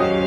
啊。